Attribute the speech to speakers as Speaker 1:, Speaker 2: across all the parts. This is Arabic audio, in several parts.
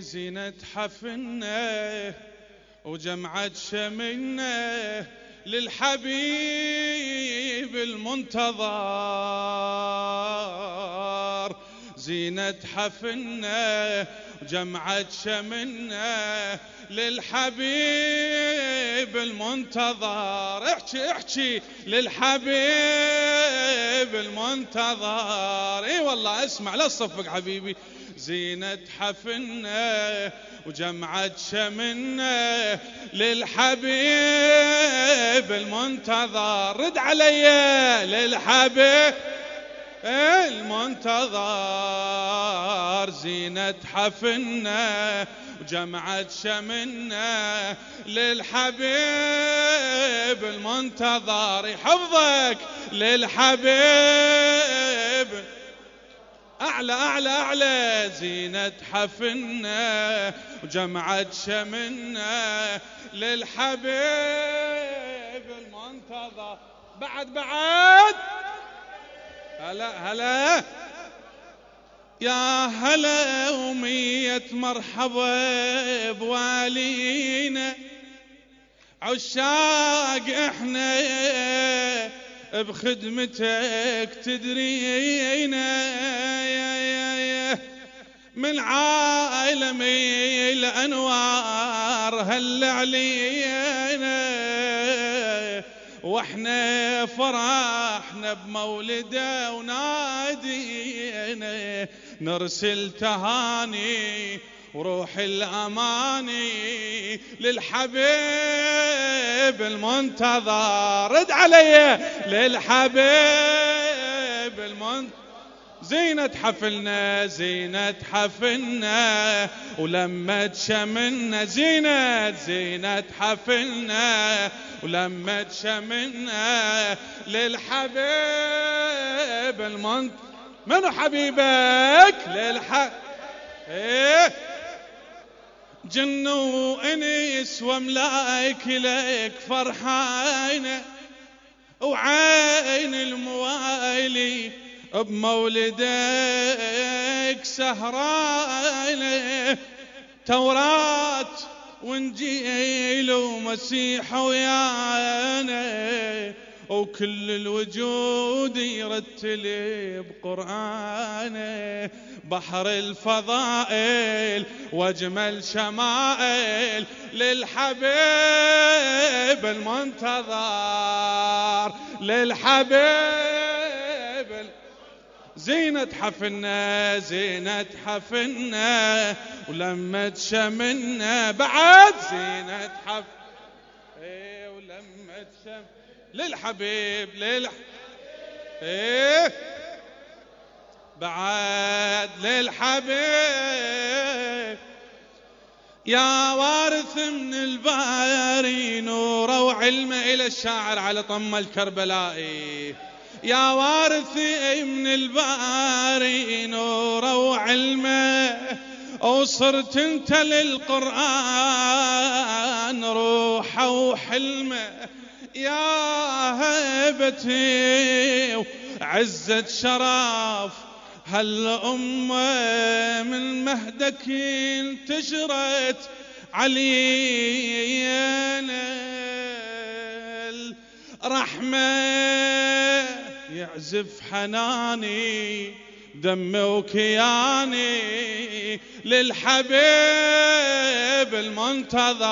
Speaker 1: زينة حفلنا وجمعة شملنا للحبيب المنتظر. زينة حفلنا وجمعة شملنا للحبيب المنتظر. احكي احكي. للحبيب المنتظر. إي والله اسمع لا تصفق حبيبي. زينة حفلنا وجمعة شمنا للحبيب المنتظر. رد علي للحبيب المنتظر زينة حفلنا وجمعة شمنا للحبيب المنتظر يحفظك للحبيب. أعلى أعلى أعلى زينة حفلنا وجمعة شمنا للحبيب المنتظر. بعد بعد. هلا هلا. يا هلا ومية مرحبا بوالينا. عشاق إحنا بخدمتك تدرينا. يا يا يا. من عالم الأنوار هل علينا. وإحنا فرحنا بمولده ونادينا نرسل تهاني وروح الأماني للحبيب المنتظر. رد علي للحبيب المنتظر زينة حفلنا زينة حفلنا. ولما شملنا زينة زينة حفلنا. ولما شملنا للحبيب المنت منو حبيبك؟ للحبيب إيه. جنوا انس وملاك لك فرحانة. وعين الموالي بمولدك سهرانه توراة وإنجيل ومسيح ويانا وكل الوجود يرتل بقرآنه بحر الفضائل وأجمل شمائل للحبيب المنتظر للحبيب زينة حفلنا زينة حفلنا ولما تشملنا بعد زينة حف إيه ولما تشم للحبيب للح إيه بعد للحبيب. يا وارث من الباري نوره وعلمه إلى الشاعر على طم الكربلائي. يا وارث من الباري نوره وعلمه وصرت انت للقرآن روحه وحلمه. يا هيبتي وعزة شرف هالأمة من مهدك انتشرت علينا الرحمة يعزف حناني دمي وكياني للحبيب المنتظر.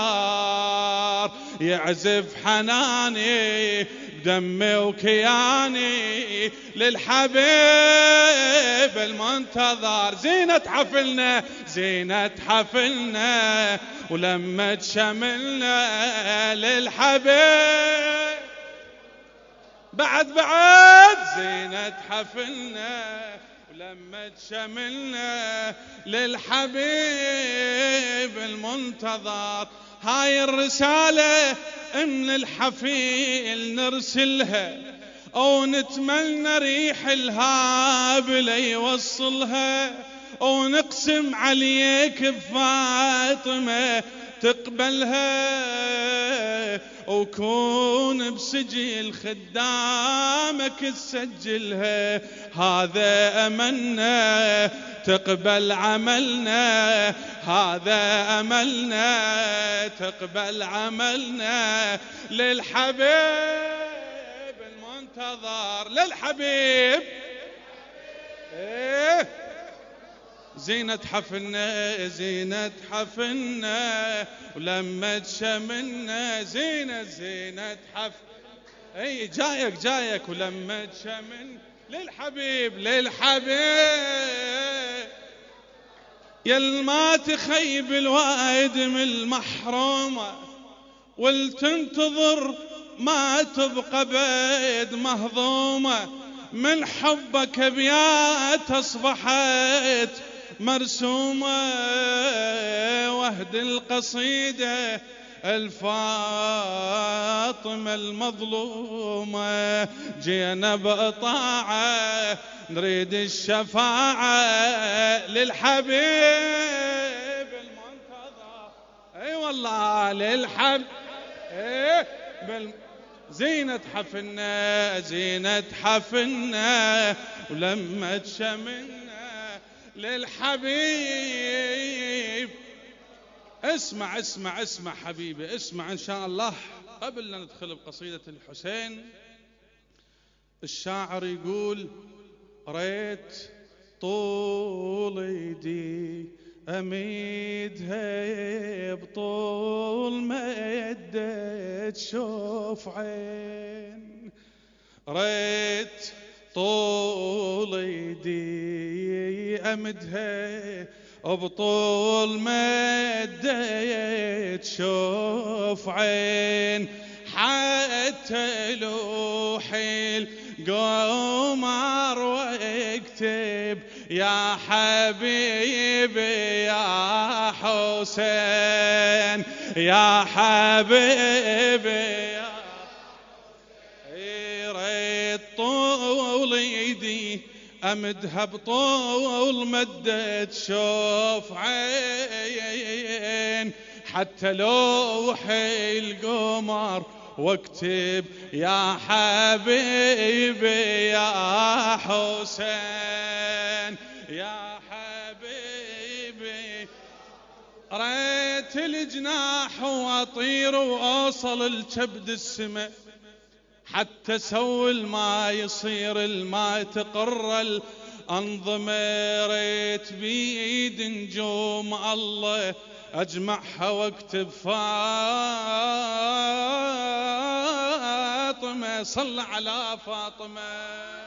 Speaker 1: يعزف حناني دمي وكياني للحبيب المنتظر. زينة حفلنا زينة حفلنا ولما تشملنا للحبيب بعد بعد زينة حفلنا ولما تشملنا للحبيب المنتظر. هاي الرسالة من الحفيل نرسلها أو نتمنى ريح الهاب ليوصلها أو نقسم عليك بفاطمة تقبلها. وكون بسجل خدامك تسجلها. هذا أملنا تقبل عملنا. هذا أملنا تقبل عملنا. للحبيب المنتظر للحبيب. إيه زينة حفلنا زينة حفلنا ولما تشملنا زينة زينة حفل أي جايك جايك. ولما تشمل للحبيب للحبيب. يل ما تخيب الواد من المحرومة ولتنتظر ما تبقى بيد مهضومة. من حبك ابيات أصبحت مرسومة وهد القصيدة الفاطمة المظلومة. جينا بطاعة نريد الشفاعة للحبيب المنتظر. أي والله للحب إيه زينة حفلنا زينة حفلنا ولما تشملنا للحبيب. اسمع اسمع اسمع حبيبي اسمع إن شاء الله. قبل لا ندخل بقصيدة الحسين الشاعر يقول ريت طول إيدي أميدها بطول مدة تشوف عين. ريت امدها بطول مدة تشوف عين. حتى لوحي القمر واكتب يا حبيبي يا حسين يا حبيبي يا ريت طول إيدي امدها بطول مدة تشوف عين. حتى لوحي القمر واكتب يا حبيبي يا حسين يا حبيبي. ريت الجناح وأطير وأوصل الكبد السماء. حتى سوي الماء يصير الماء تقر الأنظمة ريت بيد نجوم الله أجمعها واكتب فاطمة. صل على فاطمة.